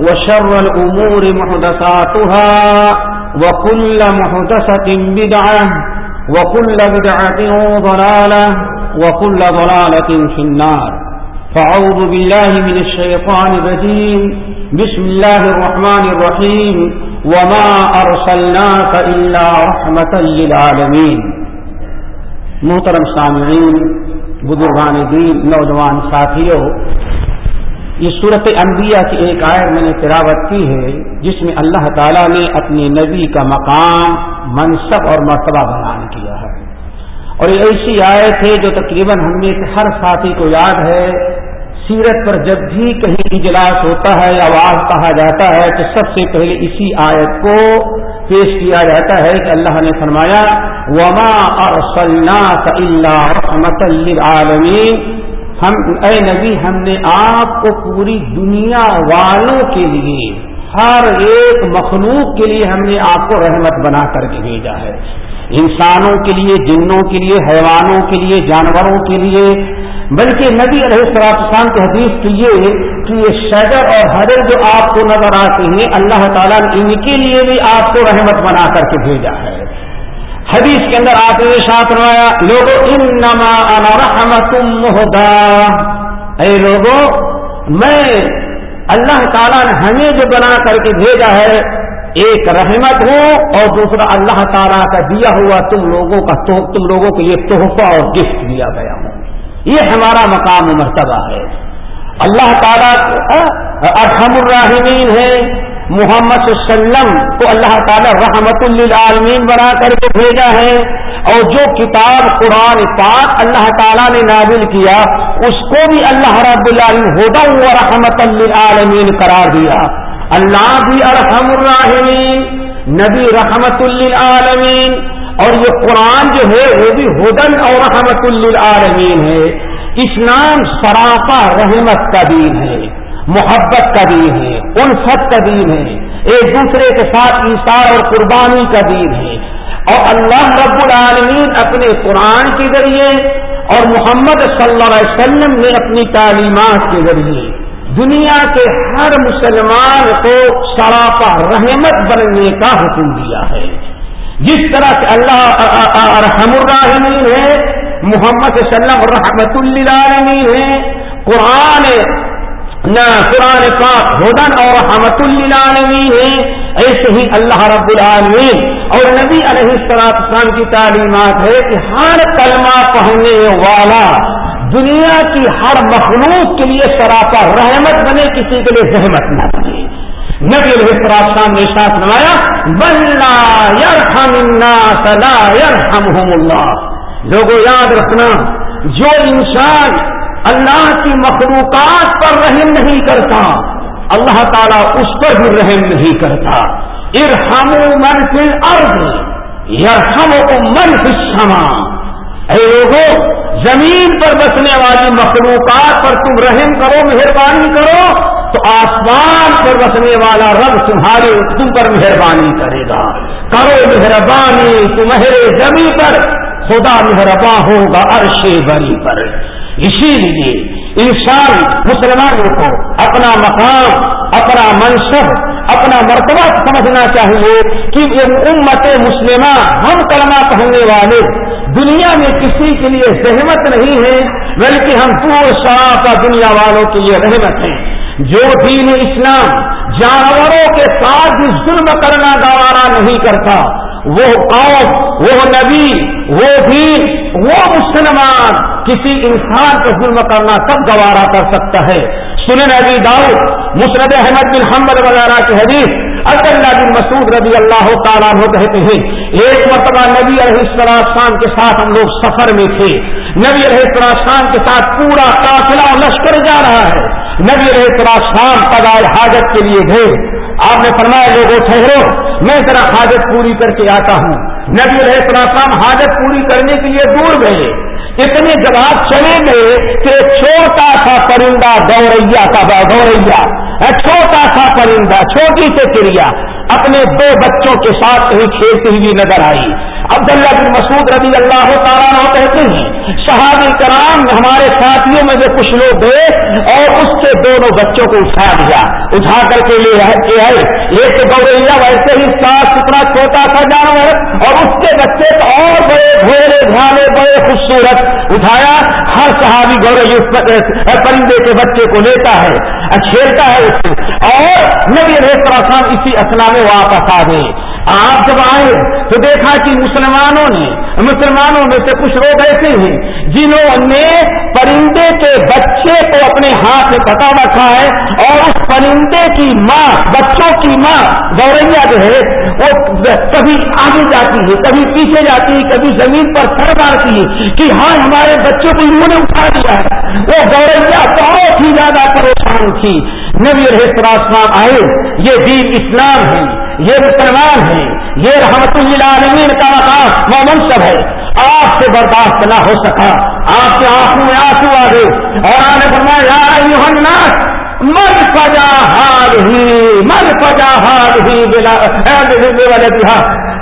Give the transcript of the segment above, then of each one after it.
وشر الأمور محدثاتها وكل محدثة بدعة وكل بدعة ضلالة وكل ضلالة في النار. فعوذ بالله من الشيطان الرجيم. بسم الله الرحمن الرحيم. وما أرسلناك إلا رحمة للعالمين. محترم سامعين بزرگان دین، نوجوان ساتھیوں یہ صورت انبیاء کی ایک آئر میں نے تلاوت کی ہے، جس میں اللہ تعالیٰ نے اپنے نبی کا مقام، منصب اور مرتبہ بیان کیا ہے۔ اور یہ ایسی آیت ہے جو تقریباً ہم نے ہر ساتھی کو یاد ہے۔ سیرت پر جب بھی کہیں اجلاس ہوتا ہے یا آواز کہا جاتا ہے، تو سب سے پہلے اسی آیت کو پیش کیا جاتا ہے کہ اللہ نے فرمایا، وما رحمت للعالمین ہم اے نبی، ہم نے آپ کو پوری دنیا والوں کے لیے، ہر ایک مخلوق کے لیے ہم نے آپ کو رحمت بنا کر کے بھیجا ہے۔ انسانوں کے لیے، جنوں کے لیے، حیوانوں کے لیے، جانوروں کے لیے۔ بلکہ نبی علیہ السلام کی حدیث کی یہ کہ یہ شجر اور حجر جو آپ کو نظر آتے ہیں، اللہ تعالیٰ نے ان کے لیے بھی آپ کو رحمت بنا کر کے بھیجا ہے۔ حدیث کے اندر آتے ہوئے ساتھ روایا لوگوں ان نما رحمت محدا اے لوگوں میں اللہ تعالیٰ نے ہمیں جو بنا کر کے بھیجا ہے، ایک رحمت ہو اور دوسرا اللہ تعالیٰ کا دیا ہوا تم لوگوں کا تم لوگوں کو یہ تحفہ اور گفٹ دیا گیا ہوں یہ ہمارا مقام مرتبہ ہے۔ اللہ تعالیٰ ارحم الراحمین ہے محمد صلی اللہ علیہ وسلم کو اللہ تعالیٰ رحمت للعالمین بنا کر کے بھیجا ہے اور جو کتاب قرآن پاک اللہ تعالیٰ نے نازل کیا، اس کو بھی اللہ رب العالمین ہودا و رحمت للعالمین قرار دیا۔ اللہ بھی ارحم الراحمین، نبی رحمت للعالمین، اور یہ قرآن جو ہے، وہ بھی ہدن اور رحمت للعالمین ہے۔ اسلام سراپا رحمت کا دین ہے۔ محبت کا دین ہے الفت کا دین ہے، ایک دوسرے کے ساتھ انصار اور قربانی کا دین ہے۔ اور اللہ رب العالمین اپنے قرآن کے ذریعے اور محمد صلی اللہ علیہ وسلم نے اپنی تعلیمات کے ذریعے دنیا کے ہر مسلمان کو سراپا رحمت بننے کا حکم دیا ہے۔ جس طرح سے اللہ رحم الراحمین ہے محمد صلی اللہ علیہ رحمت اللہ ہے قرآن نہ قرآن پاک ہدن اور رحمت اللہ ہے، ایسے ہی اللہ رب العالمین اور نبی علیہ السلام کی تعلیمات ہے کہ ہر کلمہ پڑھنے والا دنیا کی ہر مخلوق کے لیے سراپا رحمت بنے، کسی کے لیے زحمت نہ بنے۔ نبی علیہ السلام نے ساتھ نمایا بلّا یرحم الناس لا يرحمهم اللہ۔ لوگوں یاد رکھنا، جو انسان اللہ کی مخلوقات پر رحم نہیں کرتا، اللہ تعالیٰ اس پر بھی رحم نہیں کرتا۔ ارحم من فی الارض، یرحم من فی السماء۔ اے لوگوں زمین پر بسنے والی مخلوقات پر تم رحم کرو، مہربانی کرو، تو آسمان پر بسنے والا رب تمہارے تم پر مہربانی کرے گا۔ کرو مہربانی تمہرے زمین پر، خدا مہرباں ہوگا عرش بری پر۔ اسی لیے انسان مسلمانوں کو اپنا مقام، اپنا منصب، اپنا مرتبہ سمجھنا چاہیے کہ یہ امت مسلمہ ہم کلمہ پہننے والے دنیا میں کسی کے لیے زحمت نہیں ہے، بلکہ ہم پور صاف دنیا والوں کے لیے رحمت ہیں۔ جو دین اسلام جانوروں کے ساتھ بھی ظلم کرنا گوارا نہیں کرتا وہ قوم، وہ نبی، وہ دین، وہ مسلمان کسی انسان کو ظلم کرنا سب گوارا کر سکتا ہے۔ سنن نبی داؤ مسرد احمد بن حمد وغیرہ کی حدیث اللہ بن مسعود رضی اللہ تعالیٰ کہتے ہیں، ایک مرتبہ نبی علیہ السلام کے ساتھ ہم لوگ سفر میں تھے۔ نبی علیہ السلام کے ساتھ پورا قافلہ لشکر جا رہا ہے۔ نبی علیہ السلام پگائے حاجت کے لیے گئے۔ آپ نے فرمایا، لوگوں، ٹھہرو۔ میں ذرا حاجت پوری کر کے آتا ہوں۔ نبی علیہ السلام حاجت پوری کرنے کے لیے دور گئے۔ اتنے جواب چلے گئے کہ چھوٹا سا پرندہ گوریا کا گوریا چھوٹا سا پرندہ، چھوٹی سے چڑیا۔ اپنے دو بچوں کے ساتھ کہیں کھیلتی ہوئی نظر آئی۔ عبداللہ بن مسعود رضی اللہ تعالیٰ کہتے ہیں صحابی کرام ہمارے ساتھیوں میں جو کچھ لوگ گئے اور اس کے دونوں بچوں کو اٹھا دیا اٹھا کر کے لیے آئے ایک تو گوریا ویسے ہی صاف ستھرا چھوٹا سا جانور اور اس کے بچے تو اور بڑے گھوڑے گھانے بڑے خوبصورت۔ اٹھایا، ہر صحابی گورئی پرندے کے بچے کو لیتا ہے۔ اچھیلتا ہے اس سے اور نبی ریسا اسی اصلاح میں واپس آ گئے۔ آپ جب آئے تو دیکھا کہ مسلمانوں نے، مسلمانوں میں سے کچھ لوگ ایسے ہیں جنہوں نے پرندے کے بچے کو اپنے ہاتھ میں پتا رکھا ہے اور اس پرندے کی ماں، بچوں کی ماں گوریا جو ہے، وہ کبھی آگے جاتی ہے، کبھی پیچھے جاتی ہے، کبھی زمین پر سر مارتی ہے کہ ہاں ہمارے بچوں کو انہوں نے اٹھا دیا ہے۔ وہ گوریا بہت ہی زیادہ پریشان تھی۔ نبی رہے آئے، یہ دین اسلام ہے، یہ مسلمان ہیں۔ یہ رحمت اللہ کا مقام مومن سب ہے۔ آپ سے برداشت نہ ہو سکا۔ آپ کے آنکھوں میں آنسو آ گئے۔ اور آنے فرمایا مر پجا ہار ہی مر پجا ہار ہی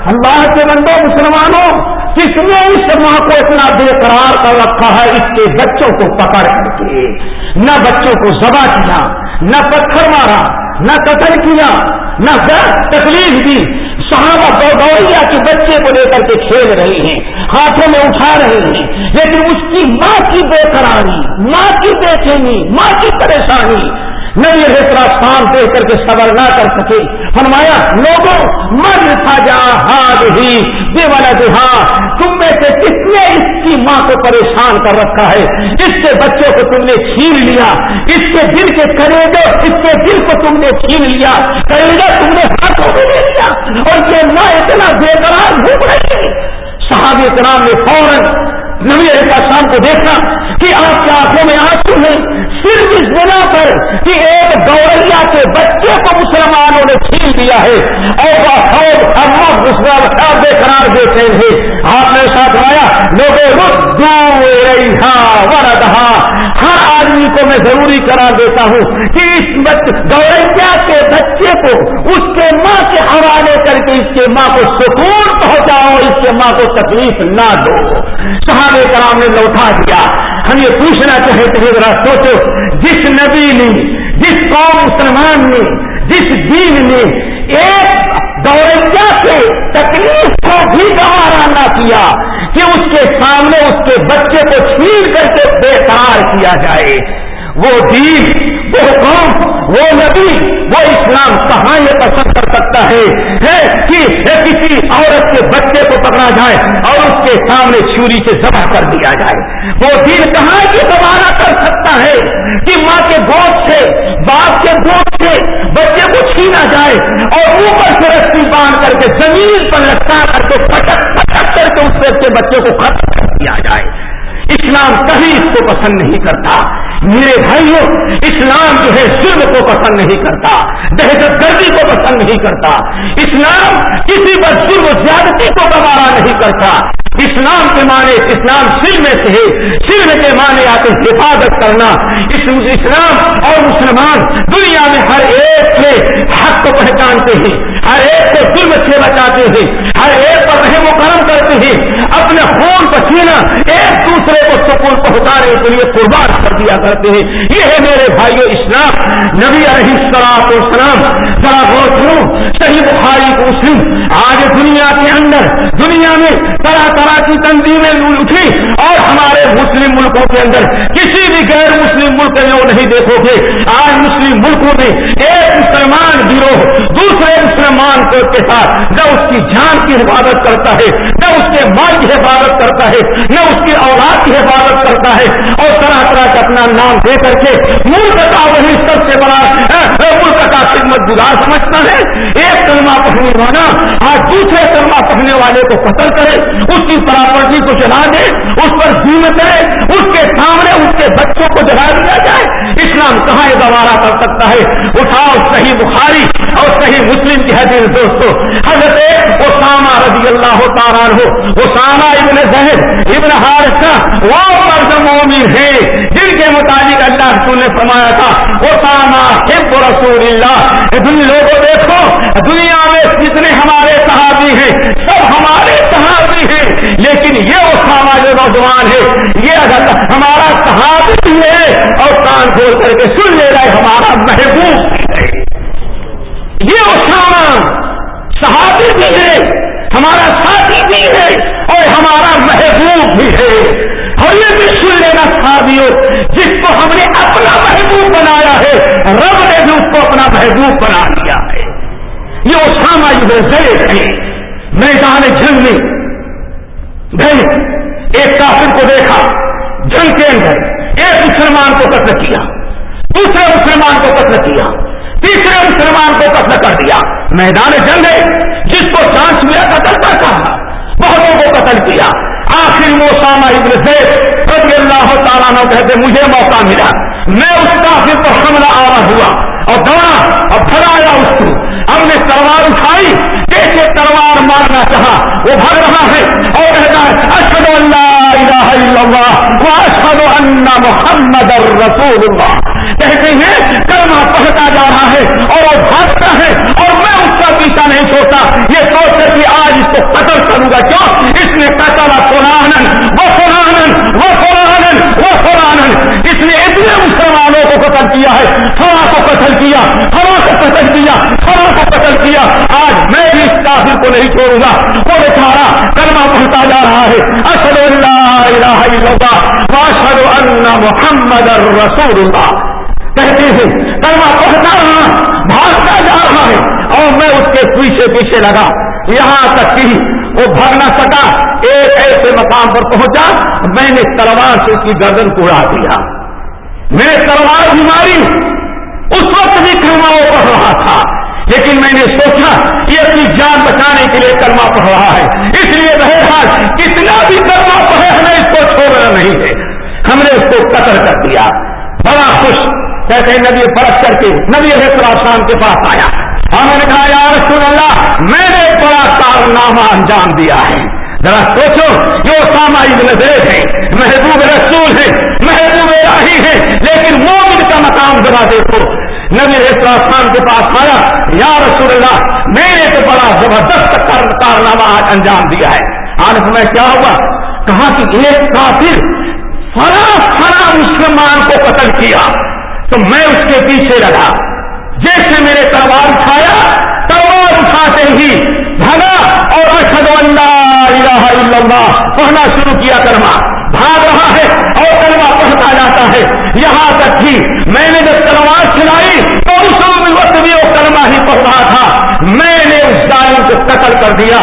اللہ کے بندوں مسلمانوں، کس نے اس ماں کو اتنا بے قرار کر رکھا ہے؟ اس کے بچوں کو پکڑ کر کے۔ نہ بچوں کو زبا کیا، نہ پتھر مارا، نہ قتل کیا، نہ تکلیف دی۔ صحابہ گوریا کے بچے کو لے کر کے کھیل رہے ہیں، ہاتھوں میں اٹھا رہے ہیں۔ لیکن اس کی ماں کی بے قراری، ماں کی بے چینی ماں کی پریشانی۔ نبی ریترا سام دیکھ کر کے صبر نہ کر سکے۔ فرمایا، لوگوں من سجا ہاتھ ہی، بے والا جہاں تم میں سے کس نے اس کی ماں کو پریشان کر رکھا ہے۔ اس کے بچوں کو تم نے چھین لیا۔ اس کے دل کے کریڈے اس کے دل کو تم نے چھین لیا۔ کریڈا تم نے ہاتھوں میں لے لیا اور یہ ماں اتنا بے قرار گھوم رہی ہے صحابہ کرام نے فوراً نبی علیہ شام کو دیکھا کہ آپ کے آنکھوں میں آنسو ہیں۔ صرف اس بنا پر کہ ایک گوریا کے بچے کو مسلمانوں نے چھین دیا ہے۔ اور بے قرار دیتے ہیں۔ آپ نے ساتھ آیا لوگوں ہر آدمی کو میں ضروری قرار دیتا ہوں کہ اس گوریا کے بچے کو اس کے ماں کے حوالے کر کے اس کے ماں کو سکون پہنچاؤ، اس کے ماں کو تکلیف نہ دو۔ صحابہ کرام نے لوٹا دیا۔ ہم یہ پوچھنا چاہتے ہیں، ذرا سوچو۔ جس نبی نے، جس قوم مسلمان نے، جس دین نے ایک دوریا سے تکلیف کو بھی گوارا نہ کیا، کہ اس کے سامنے اس کے بچے کو چھین کر کے بے قرار کیا جائے۔ وہ دین وہ قوم وہ نبی وہ اسلام کہاں یہ پسند کر سکتا ہے؟ کہ کسی عورت کے بچے کو پکڑا جائے اور اس کے سامنے چھری سے ذبح کر دیا جائے۔ وہ دین کہاں یہ دوبارہ کر سکتا ہے کہ ماں کے گوشت سے، باپ کے گوشت سے بچے کو چھینا جائے اور اوپر سے رسی باندھ کر کے زمین پر لٹکا کر کے پٹک پٹک کر کے اس کے بچے کو ختم کر دیا جائے۔ اسلام کبھی اس کو پسند نہیں کرتا۔ میرے بھائیوں اسلام جو ہے ظلم کو پسند نہیں کرتا، دہشت گردی کو پسند نہیں کرتا۔ اسلام کسی پر ظلم زیادتی کو گوارا نہیں کرتا۔ اسلام کے معنی اسلام سلم سے ہے سلم کے معنی آتے حفاظت کرنا۔ اسلام اور مسلمان دنیا میں ہر ایک سے حق کو پہچانتے ہیں۔ ہر ایک کو ظلم سے بچاتے ہیں، ہر ایک پر رحم و کرم کرتے ہیں۔ اپنے خون پسینہ ایک دوسرے کو سکون پہنچانے کے لیے قربان کر دیا کرتے ہیں۔ یہ ہے میرے بھائیو اسلام۔ نبی علیہ السلام اسلام ذرا غور کرو صحیح بخاری کو مسلم۔ آج دنیا کے اندر، دنیا میں طرح طرح کی تنظیمیں اٹھی اور ہمارے مسلم ملکوں کے اندر کسی بھی غیر مسلم ملک میں وہ نہیں دیکھو گے۔ آج مسلم ملکوں میں ایک مسلمان گروہ، دوسرے مسلمان کو کے ساتھ، نہ اس کی جان کی حفاظت کرتا ہے، نہ اس کے مال کی حفاظت کرتا ہے، نہ اس کی اولاد کی حفاظت کرتا ہے۔ اور طرح طرح کا اپنا نام دے کر کے ملک کا وہی سب سے بڑا ہاں، ملک کا خدمت گزار سمجھتا ہے۔ ایک کلمہ پڑھنے والا آج دوسرے کلمہ پڑھنے والے کو قتل کرے، اس کی پراپرٹی کو چلا دے، اس پر ظلم کرے، اس کے سامنے اس کے بچوں کو جلا دیا جائے۔ اسلام کہاں یہ گوارا کر سکتا ہے؟ اٹھاؤ صحیح بخاری اور صحیح مسلم کی حدیث دوستو، حضرت اسامہ رضی اللہ تعالیٰ ہو اسامہ ابن زہد ابن حارثہ وہ مرد مومن ہے جن کے مطابق اللہ رسول نے فرمایا تھا، اسامہ حب رسول اللہ دن لوگوں دیکھو، دنیا میں جتنے ہمارے صحابی ہیں، سب ہمارے صحابی ہیں، لیکن یہ اسامہ جو نوجوان ہے یہ ہمارا صحابی بھی ہے، اور کان کھول کر کے سن لے رہا ہے ہمارا محبوب یہ صحابی بھی ہے، ہمارا ساتھی بھی ہے اور ہمارا محبوب بھی ہے۔ اور یہ بھی سن لینا صحابیوں، جس کو ہم نے اپنا محبوب بنایا ہے، رب نے بھی اس کو اپنا محبوب بنا لیا ہے۔ یہ اسامہ ابن زید ہے میدان جنگ میں گئے ایک کافر کو دیکھا، جنگ کے اندر ایک مسلمان کو قتل کیا۔ دوسرے مسلمان کو قتل کیا۔ تیسرے مسلمان کو قتل کر دیا۔ میدان جنگ ہے جس کو چانس ملا قتل کرتا بہتوں کو قتل کیا۔ آخر موسامہ ابن سے رضی اللہ تعالیٰ نے کہتے، مجھے موقع ملا۔ میں اس کافر پر حملہ آوا ہوا اور دوڑا اور پھرایا اس کو۔ ہم نے تلوار اٹھائی جیسے تلوار مارنا چاہا۔ وہ بھاگ رہا ہے اور کہتا ہے اشد اللہ الہ الا اللہ واشهد ان محمد الرسول اللہ۔ کہتے ہیں، کلمہ پڑھتا جا رہا ہے اور وہ بھاگتا ہے اور میں اس کا پیچھا نہیں چھوڑتا. یہ سوچ کر کہ آج اس کو قتل کروں گا۔ کیوں؟ اس نے قتل قرآن وہ قرآن وہ قرآن وہ قرآن اس نے اتنے مسلمانوں کو قتل کیا ہے ہوا کو قتل کیا ہوا کو قتل کیا ہوا کو قتل کیا۔ آج میں بھی اس کافر کو نہیں چھوڑوں گا۔ وہ بیچارا کلمہ پڑھتا جا رہا ہے۔ اصل اللہ الہ الا اللہ واشهد ان محمد الرسول اللہ۔ کہتے ہیں، کلمہ پڑھتا رہا، بھاگتا جا رہا ہے. اور میں اس کے پیچھے پیچھے لگا، یہاں تک کہ وہ بھاگ نہ سکا، ایک ایسے مقام پر پہنچا، میں نے تلوار سے اس کی گردن کو اڑا دیا۔ میں نے تلوار بھی ماری اس وقت بھی کلمہ وہ پڑھ رہا تھا، لیکن میں نے سوچا کہ اپنی جان بچانے کے لیے کلمہ پڑھ رہا ہے۔ اس لیے بہرحال کتنا بھی کلمہ پڑھے ہمیں اس کو چھوڑنا نہیں ہے۔ ہم نے اس کو قتل کر دیا۔ بڑا خوش کہتے نبی برس کر کے، نبی شام کے پاس آیا۔ اور میں نے کہا، یا رسول اللہ، میں نے ایک بڑا کارنامہ انجام دیا ہے۔ ذرا سوچو، یہ اسامہ ابن زید ہے محبوب رسول ہے محبوب الہی ہے لیکن مومن کا مقام ذرا دیکھو۔ نبی خان کے پاس آیا، یا رسول اللہ، میں نے تو بڑا زبردست کارنامہ آج انجام دیا ہے۔ آج میں کیا ہوا؟ کہا کہ ایک کافر فلا فلا مسلمان کو قتل کیا۔ تو میں اس کے پیچھے لگا جیسے میرے تلوار اٹھایا، تلوار اٹھاتے ہی بھگا اور اشد اللہ الا اللہ، پڑھنا شروع کیا کرما۔ بھاگ رہا ہے اور کلمہ پڑھتا جاتا ہے۔ یہاں تک کہ میں نے جب تلوار چلائی تو اس وقت بھی وہ کلمہ ہی پڑھ رہا تھا۔ میں نے اس ظالم کو قتل کر دیا۔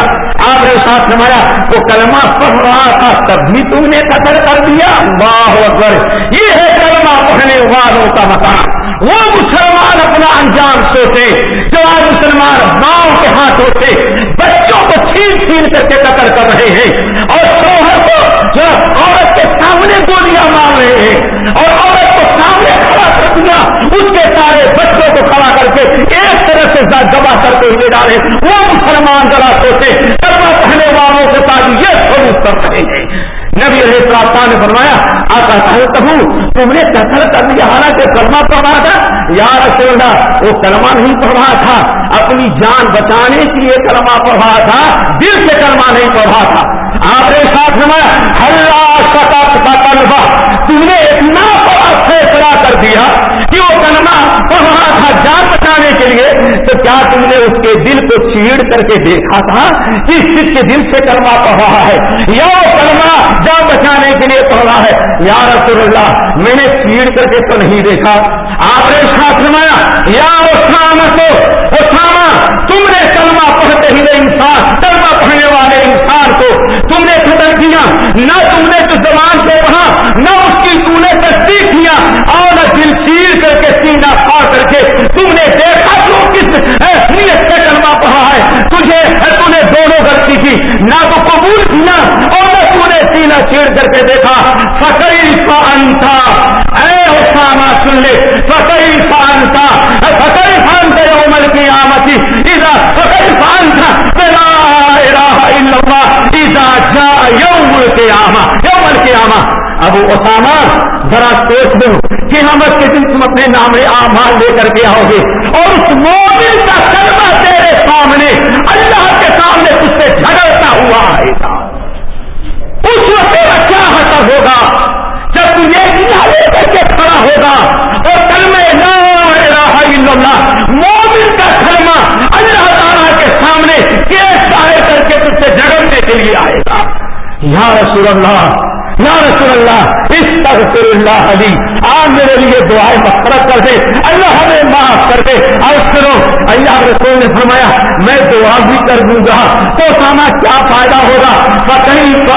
آپ نے ساتھ نمایا وہ کلمہ پڑھ رہا تھا تب بھی تم نے قتل کر دیا۔ واہ اکبر۔ یہ ہے کلمہ پڑھنے والوں کا مکان وہ مسلمان اپنا انجام سوچے، جو آج مسلمان ماؤں کے ہاتھ ہوتے، بچوں کو چھین چھین کر کے قتل کر رہے ہیں۔ اور شوہر کو جو عورت کے سامنے گولیاں مار رہے ہیں اور عورت کو سامنے کھڑا کر دیا اس کے سارے بچوں کو کھڑا کر کے ایک طرح سے جمع کر ڈالے۔ وہ مسلمان ذرا سوچے کرنا پہنے والوں کے ساتھ یہ سلوک کر رہے ہیں نبی علیہ السلام نے فرمایا آتا تم نے قتل کر دیا حالانکہ کلمہ پڑھ رہا تھا۔ یا رسول اللہ، وہ کلمہ نہیں پڑھ رہا تھا۔ اپنی جان بچانے کے لیے کلمہ پڑھ رہا تھا، دل سے کلمہ نہیں پڑھ رہا تھا۔ آپ نے ساتھ میں ہلّا سطح کا طلبا تم نے اتنا بڑا فیصلہ کر دیا کہ وہ کلمہ پڑھا تھا جان بچانے کے لیے تو کیا تم نے اس کے دل کو چیڑ کر کے دیکھا تھا؟ کہ اس کے دل سے کلمہ پڑھ رہا ہے؟ یا وہ کلمہ جان بچانے کے لیے پڑھ رہا ہے۔ یا رسول اللہ، میں نے چیڑ کر کے تو نہیں دیکھا۔ آپ نے ساتھ فرمایا، یا اسامہ کو اسامہ تم نے کلمہ پڑھتے ہی انسان، کلمہ پڑھنے والے انسان کو۔ تم نے ختم کیا، نہ تم نے تو زبان سے پڑھا، نہ اس کی تصدیق کیا اور دل چیر کر کے سینہ پھاڑ کر کے تم نے دیکھا تو کس نیت سے کلمہ پڑھا ہے؟ تجھے تم نے دونوں غلطی کی، نہ تو قبول کیا اور نہ تم نے سینہ چیڑ کر کے دیکھا۔ فکری کا انتھا اے اسامہ سن لے فکئی فان تھا فکئی فان تھے عمر کی آمدی اذا فکئی فان تھا، لا الہ الا اللہ، اذا جا یوم القیامہ القیامہ، ابو اسامہ، ذرا سوچ لو کہ ہم کے دن تم اپنے نام آمال لے کر کے آؤ گے۔ اور اس مومن کا کلمہ تیرے سامنے اللہ کے سامنے تجھ سے جھگڑتا ہوا آئے گا۔ اس وقت کیا حسر ہوگا؟ جب تجھے لے کر کے کھڑا ہوگا اور اللہ، مومن کا کلمہ اللہ تعالیٰ کے سامنے کیس آئے کر کے تجھ سے جگڑنے کے لیے آئے گا۔ یا رسول اللہ یا رسول اللہ اس تغفر اللہ علی۔ آپ میرے لیے دعائیں مفرت کر دے۔ اللہ ہمیں معاف کر دے۔ اور کرو اللہ رسول نے فرمایا، میں دعا بھی کر دوں گا، تو ساما کیا فائدہ ہوگا؟ فتح تو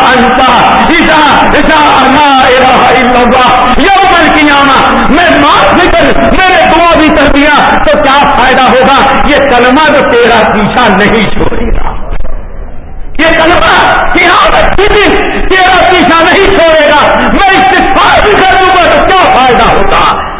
کی آنا میں معاف بھی کر میں نے دعا بھی کر دیا، تو کیا فائدہ ہوگا؟ یہ کلمہ تو تیرا پیچھا نہیں چھوڑے گا۔ یہ کلمہ قیامت کی دن تیرا پیچھا نہیں چھوڑے گا میں استفار بھی کر دوں گا تو کیا فائدہ ہوگا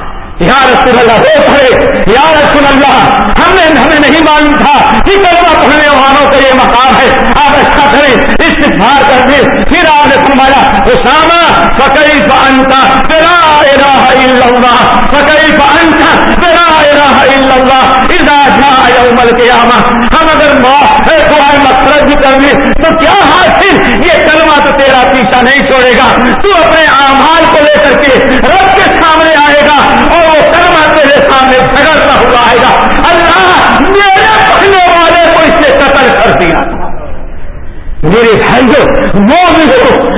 یا رسول اللہ رو پڑے، یا رسول اللہ، ہم نے ہمیں نہیں معلوم تھا کہ کلمہ پڑھنے والوں کا یہ مقام ہے۔ آپ اچھا کریں استفار کر دیں۔ پھر آپ نے فرمایا، اسامہ فکئی فانتا تیرا الہ الا اللہ فکئی فانتا تیرا الہ الا اللہ اذا جاء یوم القیامہ ہم اگر موت دعائیں مقصد بھی کر لیں، تو کیا حاصل؟ یہ کلمہ تو تیرا پیچھا نہیں چھوڑے گا۔ تو اپنے اعمال کو لے کر کے رب کے سامنے آئے گا اور وہ کلمہ تیرے سامنے جھگڑتا ہوا آئے گا۔ اللہ میرے پڑھنے والے کو اس نے قتل کر دیا۔ میرے بھائیوں وہ مجھے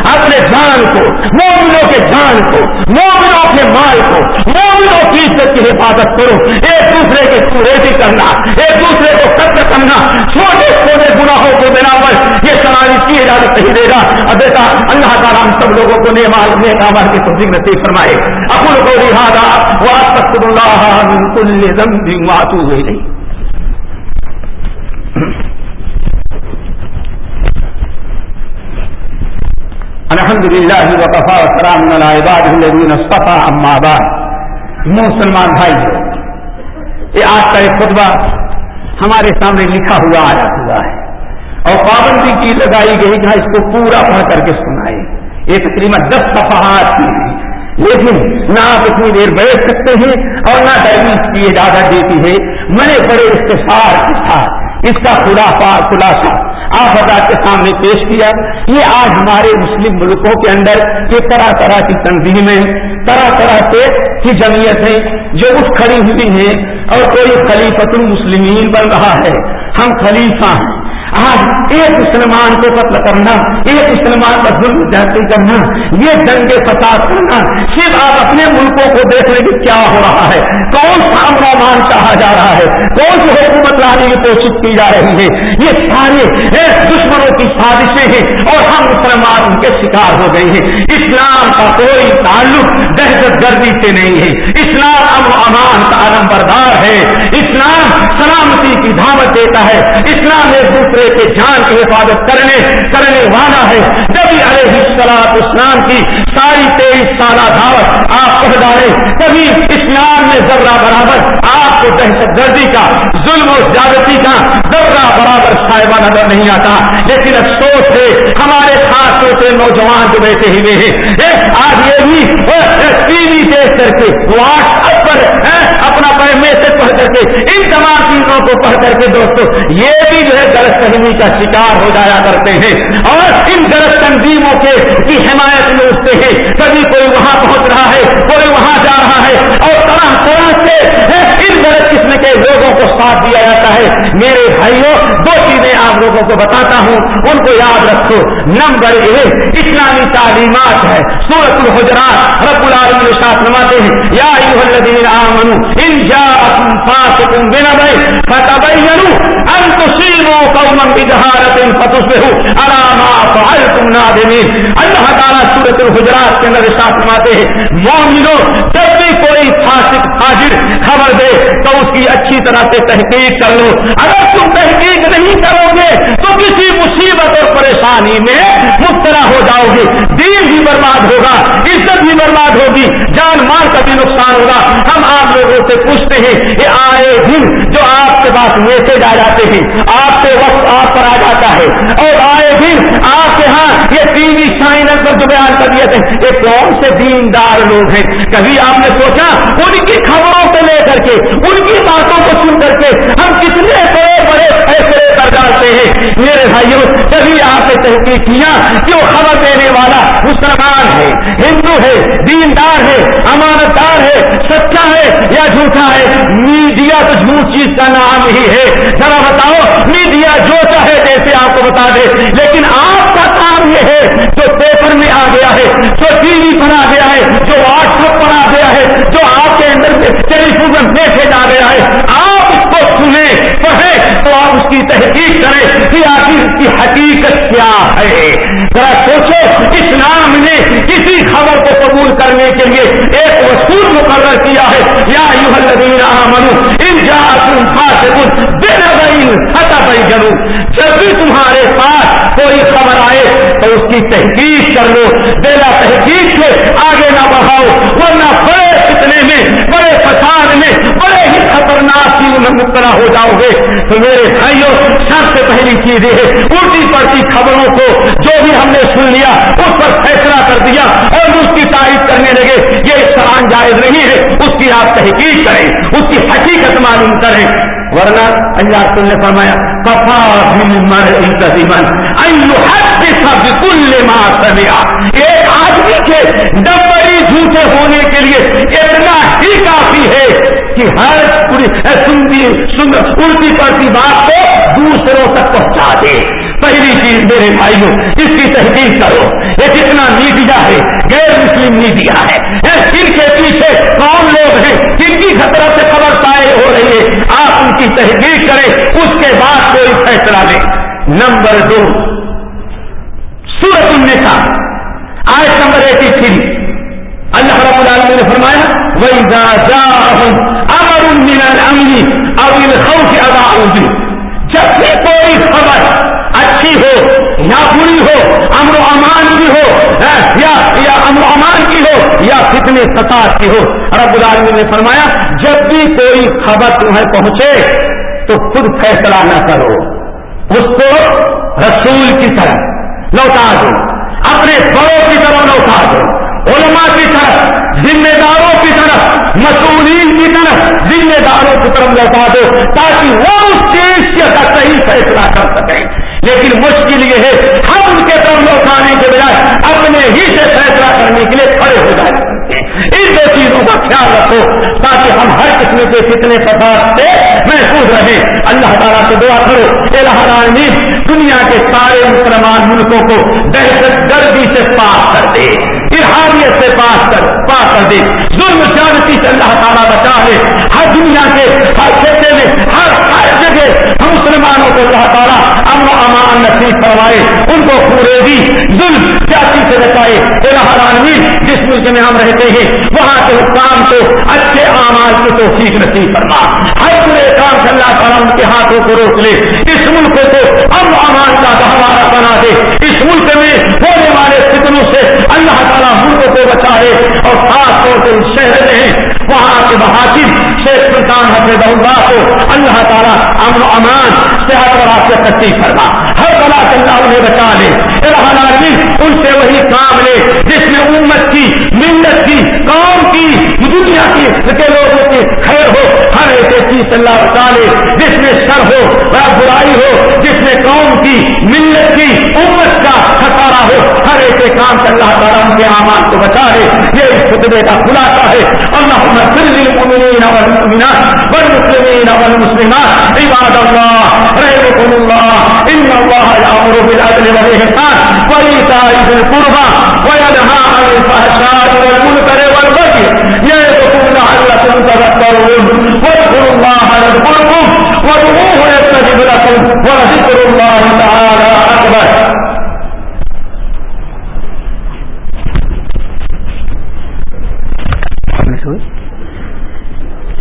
جان کو، مومنوں کے جان کو، مومنوں کے مال کو، مومنوں کی عزت کی حفاظت کرو۔ ایک دوسرے کے کوریٹی کرنا، ایک دوسرے کو قتل کرنا، چھوٹے چھوٹے گناہوں کو بنا پر یہ سماج کی اجازت نہیں دے گا۔ اب بیٹا، اللہ تعالیٰ ہم سب لوگوں کو نیمال نیک کی توفیق نصیب فرمائے۔ اپن کو لہٰذا واسط اللہ کل ذنب واتوب الیہ۔ الحمد للہ وقفا السلام العباد الذین اصطفى اما مسلمان بھائی یہ آج کا ایک خطبہ ہمارے سامنے لکھا ہوا، آیا ہوا ہے۔ اور پابندی کی لگائی گئی کہ اس کو پورا پڑھ کر کے سنائے۔ یہ تقریباً دس صفحات کی ہے۔ لیکن نہ آپ اتنی دیر بیٹھ سکتے ہیں اور نہ ڈائریس کی اجازت دیتی ہے۔ میں نے بڑے استفار کے ساتھ اس کا خلاصہ خلاصہ آپ حضرات کے سامنے پیش کیا، یہ آج ہمارے مسلم ملکوں کے اندر یہ طرح طرح کی تنظیمیں، طرح طرح سے کی جمعیتیں جو اٹھ کھڑی ہوئی ہیں اور کوئی خلیفت المسلمین بن رہا ہے۔ ہم خلیفہ ہیں۔ آج ایک مسلمان کو قتل کرنا، ایک مسلمان کا ظلم جاتی کرنا، یہ جنگ فساد کرنا صرف آپ اپنے ملکوں کو دیکھ لیں کہ کیا ہو رہا ہے؟ کون سا امرامان چاہا جا رہا ہے؟ کون سی حکومت لانے کی کوشش کی جا رہی ہے؟ یہ سارے دشمنوں کی سازشیں ہیں اور ہم مسلمان ان کے شکار ہو گئے ہیں۔ اسلام کا کوئی تعلق دہشت گردی سے نہیں ہے۔ اسلام امن امان کا علم بردار ہے۔ اسلام دیتا ہے۔ اسلام ایک دوسرے کے جان کی حفاظت کرنے کرنے والا ہے۔ جب علیہ السلام اسلام کی ساری تیئیس سالہ دعوت آپ پڑھ ڈالے کبھی اسلام میں ذرہ برابر آپ کو دہشت گردی کا، ظلم و زیادتی کا ذرہ برابر صاحبہ نظر نہیں آتا۔ لیکن افسوس ہے، ہمارے خاص طور سے نوجوان جو بیٹھے ہوئے ہیں۔ آج یہ بھی ٹی وی دیکھ کر کے واٹس ایپ پر اپنا میسج پڑھ کر کے، ان تمام چیزوں کو پڑھ کر کے دوستوں یہ بھی جو ہے غلط فہمی کا شکار ہو جایا کرتے ہیں۔ اور ان غلط تنظیموں کے کی حمایت میں اٹھتے ہیں۔ کبھی کوئی وہاں پہنچ رہا ہے، کوئی وہاں جا رہا ہے، اور طرح طرح سے ان غلط قسم کے لوگوں کو ساتھ دیا جاتا ہے۔ میرے بھائیوں، دو چیزیں آپ لوگوں کو بتاتا ہوں۔ ان کو یاد رکھو۔ نمبر ایک، اسلامی تعلیمات ہے۔ سورت الحجرات، رب العالمین ساتھ نماتے ہیں۔ یا ایوہ الذین آمنوا، ان جاءکم فاسقون بنبئی فتبینوا ان تصیبوا قوما بجہارت فتصبحوا. على ما فعلتم نادمین اللہ تعالیٰ سورت الحجرات کے اندر ساتھ نماتے ہیں، مومنوں، جب بھی کوئی فاسق حاضر خبر دے تو اس کی اچھی طرح سے تحقیق کر لو۔ اگر تم تحقیق نہیں کرو گے تو کسی مصیبت اور پریشانی میں مبتلا ہو جاؤ گے۔ دین بھی برباد ہوگا، عزت بھی برباد ہوگی، جان مال کا بھی نقصان ہوگا۔ ہم آپ لوگوں سے پوچھتے ہیں یہ آئے دن جو آپ کے پاس میسج آ جاتے ہیں۔ آپ کے وقت آپ پر آ جاتا ہے۔ اور آئے دن آپ کے ہاں یہ ٹی وی چینل پر جو بیان کر دیے تھے یہ کون سے دیندار لوگ ہیں۔ کبھی آپ نے سوچا ان کی خبروں کو لے کر کے، ان کی باتوں کو سن کر کے ہم کس بھائیوں کبھی آپ نے تحقیق کیا کہ وہ خبر دینے والا مسلمان ہے، ہندو ہے، دیندار ہے امانت دار ہے، سچا ہے یا جھوٹا ہے؟ میڈیا تو جھوٹ چیز کا نام ہی ہے۔ ذرا بتاؤ، میڈیا جو چاہے جیسے آپ کو بتا دے، لیکن آپ کا کام یہ ہے، جو پیپر میں آ گیا ہے، جو ٹی وی پر آ گیا ہے، جو واٹس ایپ پر آ گیا ہے، جو آپ کے اندر ٹیلی فون میسج آ گیا ہے، آپ اس کو سنیں پڑھیں تو آپ اس کی تحقیق کریں کہ آخر اس کی حقیقت کیا ہے۔ ذرا سوچو اسلام نے کسی خبر کو قبول کرنے کے لیے ایک وصول مقرر کیا ہے۔ یا یو منو ان جا تم خاص بے نظر جنو جب بھی تمہارے پاس کوئی خبر آئے تو اس کی تحقیق کر لو۔ بلا تحقیق سے آگے نہ بڑھاؤ، ورنہ بڑے میں، بڑے فساد میں، بڑے ہی خطرناک چیز میں مبتلا ہو جاؤ گے۔ تو میرے بھائیوں، سب سے پہلی چیز یہ ہے الٹی پڑتی خبروں کو جو بھی ہم نے سن لیا، اس پر فیصلہ کر دیا اور اس کی تعریف کرنے لگے۔ یہ سران جائز نہیں ہے۔ اس کی آپ تحقیق کریں، اس کی حقیقت معلوم کریں۔ ورنہ اللہ تم نے فرمایا ایک آدمی کے ڈبری جھوٹے ہونے کے لیے اتنا ہی کافی ہے کہ ہر الٹی پڑتی بات کو دوسروں تک پہنچا دے. پہلی چیز میرے بھائیوں، اس کی تحقیق کرو. یہ کتنا میڈیا ہے، غیر مسلم میڈیا ہے۔ کن کے پیچھے کون لوگ ہیں کن کی خطرہ سے خبر پائے ہو رہی ہے؟ آپ ان کی تحقیق کریں، اس کے بعد کوئی فیصلہ لیں۔ نمبر دو سورت النساء آج نمبر ایٹی تھری اللہ رب العالمین نے فرمایا وہی امر من الامن او الخوف اضاعوا جب بھی کوئی خبر اچھی ہو، یا بری ہو، امر و امان کی ہو یا یا امر و امان کی ہو، یا فتنے فساد کی ہو۔ رب العالمین نے فرمایا، جب بھی کوئی خبر تمہیں پہنچے تو خود فیصلہ نہ کرو۔ اس کو رسول کی طرح لوٹا دو۔ اپنے بڑوں کی طرح لوٹا دو۔ علماء کی طرف ذمہ داروں مسئولین کی طرف ذمہ داروں کی طرف لوٹا دو تاکہ وہ اس چیز کے کا صحیح فیصلہ کر سکیں۔ لیکن مشکل یہ ہے، ہم ان کے طرف لوٹانے کے بجائے اپنے ہی سے فیصلہ کرنے کے لیے کھڑے ہو جائیں۔ ان دو چیزوں کا خیال رکھو تاکہ ہم ہر قسم کے کتنے پسند سے محفوظ رہیں۔ اللہ تعالیٰ سے دعا کرو الحرانی دنیا کے سارے مسلمان ملکوں کو دہشت گردی سے پاس کر دے۔ ارحامیت سے پاس کر پاس کر دے۔ ظلم جانتی سے اللہ تعالیٰ بچا لے ہر دنیا کے، ہر خطے میں، ہر ہر جگہ ہم مسلمانوں کو اللہ تعالیٰ امن و امان نصیب فرمائے۔ ان کو پورے بھی ظلم جاتی سے بچائے۔ الحرانی جس ملک میں ہم رہتے ہیں، وہاں کے حکام کو، اچھے اعمال کی توفیق نصیب فرما۔ ہر پورے کام سے اللہ تعالیٰ ان کے ہاتھوں کو روک لے۔ اس ملک کو امن و امان کا گہوارہ بنا دے۔ اس ملک میں ہونے والے فتنوں سے اللہ تعالیٰ ملک کو بچائے اور خاص طور سے شہر میں وہاں کے بہادر شیخ سلطان حفظ اللہ کو اللہ تعالیٰ امن و امان، صحت اور آپ سے تکلیف کرنا ہر بلا سے اللہ انہیں بچا لے۔ الحال ان سے وہی کام لے جس میں امت کی ملت کی، قوم کی، دنیا کی کے لوگوں کی خیر ہو۔ ہر ایسے چیز اللہ تعالی جس میں شر ہو وہ برائی ہو، جس میں قوم کی ملت کی، امت کا خطارہ ہو، ہر ایسے کام سے اللہ تعالیٰ ان کے امان کو بچا لے۔ یہ اس خطبے کا خلاصہ ہے۔ اللہ المؤمنین والمؤمنات والمسلمین والمسلمات. عباد اللہ رحمكم الله ان الله يأمر بالعدل والإحسان وإيتاء ذي القربى وينهى عن الفحشاء والمنكر والبغي يعظكم لعلكم تذكرون. واذكروا الله يذكركم وادعوه يستجب لكم ولذكر الله تعالى أكبر.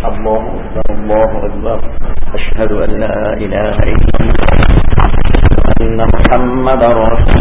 الله الله أكبر أشهد أن لا إله إلا الله أن محمد رسول